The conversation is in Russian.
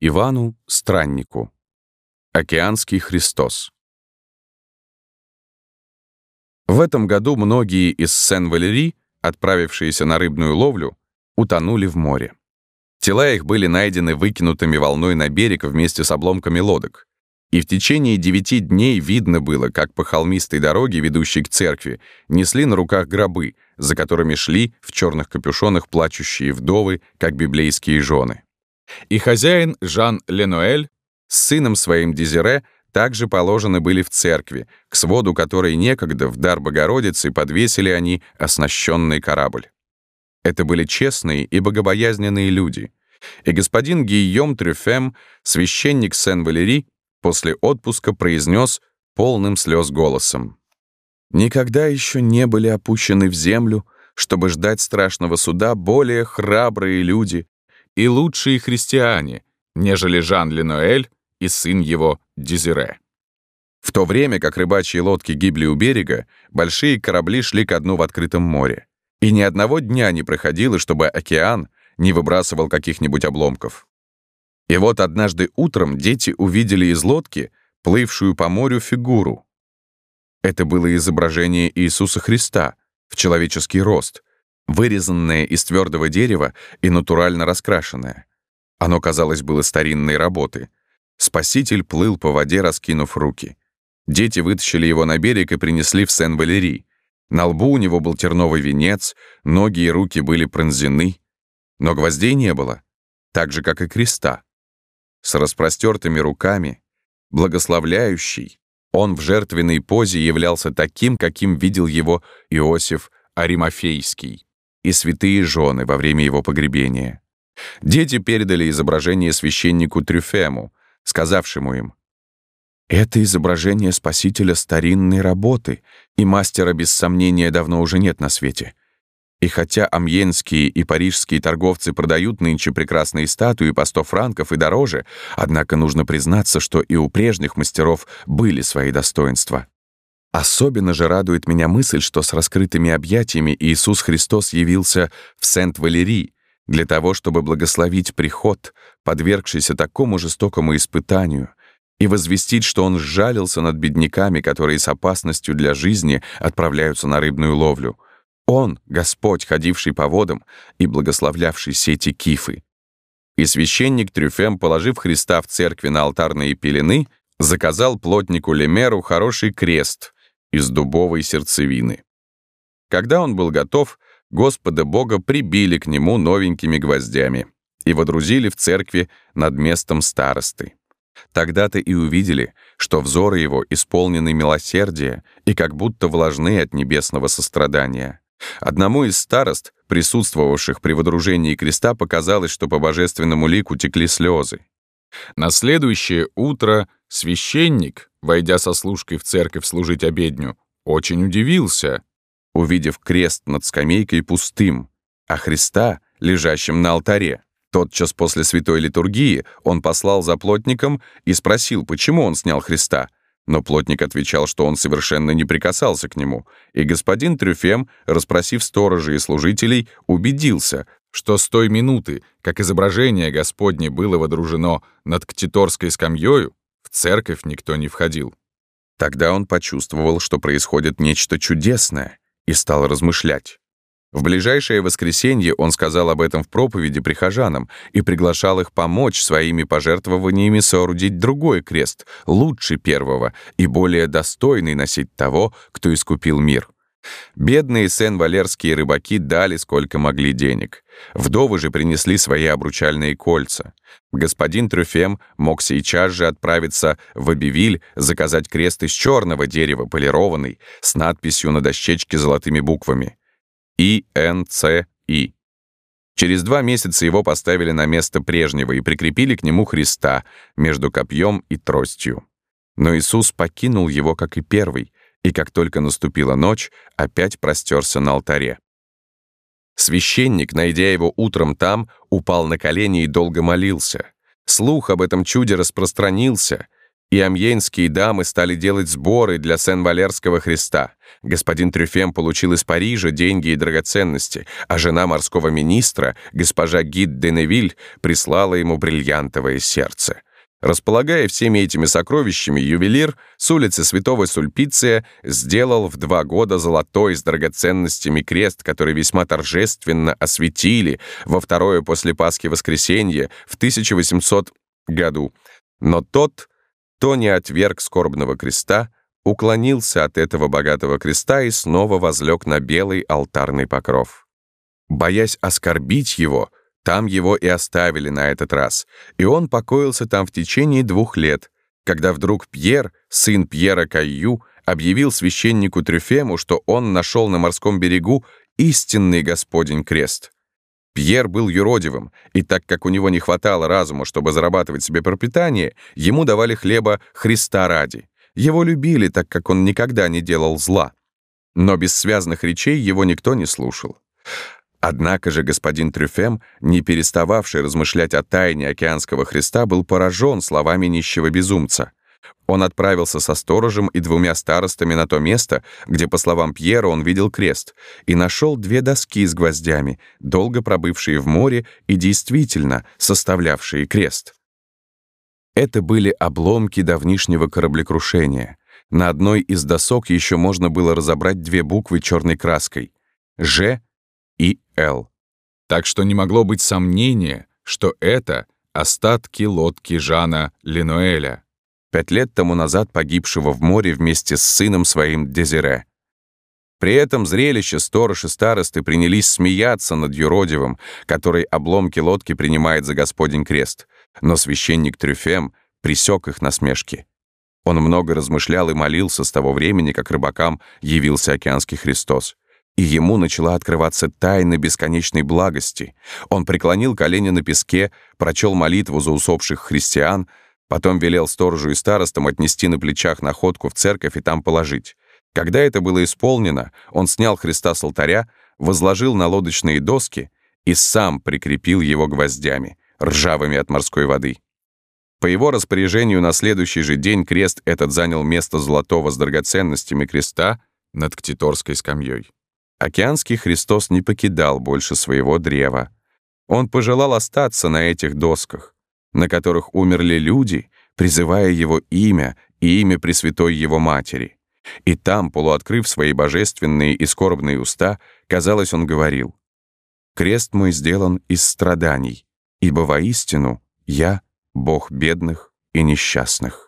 Ивану Страннику. Океанский Христос. В этом году многие из Сен-Валери, отправившиеся на рыбную ловлю, утонули в море. Тела их были найдены выкинутыми волной на берег вместе с обломками лодок. И в течение девяти дней видно было, как по холмистой дороге, ведущей к церкви, несли на руках гробы, за которыми шли в черных капюшонах плачущие вдовы, как библейские жены. И хозяин Жан Ленуэль с сыном своим Дезире также положены были в церкви, к своду которой некогда в дар Богородицы подвесили они оснащенный корабль. Это были честные и богобоязненные люди. И господин Гийом Трюфем, священник Сен-Валери, после отпуска произнес полным слез голосом. «Никогда еще не были опущены в землю, чтобы ждать страшного суда более храбрые люди и лучшие христиане, нежели Жан Ленуэль и сын его Дезире». В то время как рыбачьи лодки гибли у берега, большие корабли шли ко дну в открытом море. И ни одного дня не проходило, чтобы океан не выбрасывал каких-нибудь обломков. И вот однажды утром дети увидели из лодки плывшую по морю фигуру. Это было изображение Иисуса Христа в человеческий рост, вырезанное из твердого дерева и натурально раскрашенное. Оно, казалось, было старинной работы. Спаситель плыл по воде, раскинув руки. Дети вытащили его на берег и принесли в Сен-Валерий. На лбу у него был терновый венец, ноги и руки были пронзены. Но гвоздей не было, так же, как и креста с распростертыми руками, благословляющий, он в жертвенной позе являлся таким, каким видел его Иосиф Аримофейский и святые жены во время его погребения. Дети передали изображение священнику Трюфему, сказавшему им, «Это изображение Спасителя старинной работы, и мастера, без сомнения, давно уже нет на свете. И хотя амьенские и парижские торговцы продают нынче прекрасные статуи по 100 франков и дороже, однако нужно признаться, что и у прежних мастеров были свои достоинства. Особенно же радует меня мысль, что с раскрытыми объятиями Иисус Христос явился в Сент-Валерий для того, чтобы благословить приход, подвергшийся такому жестокому испытанию, и возвестить, что Он сжалился над бедняками, которые с опасностью для жизни отправляются на рыбную ловлю — он — Господь, ходивший по водам и благословлявший сети кифы. И священник Трюфем, положив Христа в церкви на алтарные пелены, заказал плотнику Лемеру хороший крест из дубовой сердцевины. Когда он был готов, Господа Бога прибили к нему новенькими гвоздями и водрузили в церкви над местом старосты. Тогда-то и увидели, что взоры его исполнены милосердия и как будто влажны от небесного сострадания. Одному из старост, присутствовавших при водружении креста, показалось, что по божественному лику текли слезы. На следующее утро священник, войдя со служкой в церковь служить обедню, очень удивился, увидев крест над скамейкой пустым, а Христа, лежащим на алтаре. Тотчас после святой литургии он послал за плотником и спросил, почему он снял Христа — но плотник отвечал, что он совершенно не прикасался к нему, и господин Трюфем, расспросив сторожей и служителей, убедился, что с той минуты, как изображение Господне было водружено над ктиторской скамьёю, в церковь никто не входил. Тогда он почувствовал, что происходит нечто чудесное, и стал размышлять. В ближайшее воскресенье он сказал об этом в проповеди прихожанам и приглашал их помочь своими пожертвованиями соорудить другой крест, лучше первого и более достойный носить того, кто искупил мир. Бедные сен-валерские рыбаки дали сколько могли денег. Вдовы же принесли свои обручальные кольца. Господин Трюфем мог сейчас же отправиться в Абивиль, заказать крест из черного дерева, полированный, с надписью на дощечке золотыми буквами. ИНЦИ. Через два месяца его поставили на место прежнего и прикрепили к нему Христа между копьем и тростью. Но Иисус покинул его, как и первый, и как только наступила ночь, опять простерся на алтаре. Священник, найдя его утром там, упал на колени и долго молился. Слух об этом чуде распространился, и амьенские дамы стали делать сборы для Сен-Валерского Христа. Господин Трюфем получил из Парижа деньги и драгоценности, а жена морского министра, госпожа Гид де Невиль, прислала ему бриллиантовое сердце. Располагая всеми этими сокровищами, ювелир с улицы Святого Сульпиция сделал в два года золотой с драгоценностями крест, который весьма торжественно осветили во второе после Пасхи воскресенье в 1800 году. Но тот, кто не отверг скорбного креста, уклонился от этого богатого креста и снова возлег на белый алтарный покров. Боясь оскорбить его, там его и оставили на этот раз, и он покоился там в течение двух лет, когда вдруг Пьер, сын Пьера Кайю, объявил священнику Трюфему, что он нашел на морском берегу истинный Господень крест. Пьер был юродивым, и так как у него не хватало разума, чтобы зарабатывать себе пропитание, ему давали хлеба Христа ради. Его любили, так как он никогда не делал зла. Но без связанных речей его никто не слушал. Однако же господин Трюфем, не перестававший размышлять о тайне океанского Христа, был поражен словами нищего безумца. Он отправился со сторожем и двумя старостами на то место, где, по словам Пьера, он видел крест, и нашел две доски с гвоздями, долго пробывшие в море и действительно составлявшие крест. Это были обломки давнишнего кораблекрушения. На одной из досок еще можно было разобрать две буквы черной краской — «Ж» и Л. Так что не могло быть сомнения, что это остатки лодки Жана Ленуэля, пять лет тому назад погибшего в море вместе с сыном своим Дезире. При этом зрелище сторож и старосты принялись смеяться над юродивым, который обломки лодки принимает за Господень крест, но священник Трюфем присек их насмешки. Он много размышлял и молился с того времени, как рыбакам явился океанский Христос и ему начала открываться тайна бесконечной благости. Он преклонил колени на песке, прочел молитву за усопших христиан, потом велел сторожу и старостам отнести на плечах находку в церковь и там положить. Когда это было исполнено, он снял Христа с алтаря, возложил на лодочные доски и сам прикрепил его гвоздями, ржавыми от морской воды. По его распоряжению на следующий же день крест этот занял место золотого с драгоценностями креста над ктиторской скамьей. Океанский Христос не покидал больше своего древа. Он пожелал остаться на этих досках, на которых умерли люди, призывая его имя и имя Пресвятой Его Матери. И там, полуоткрыв свои божественные и скорбные уста, казалось, он говорил, «Крест мой сделан из страданий, ибо воистину я — Бог бедных и несчастных».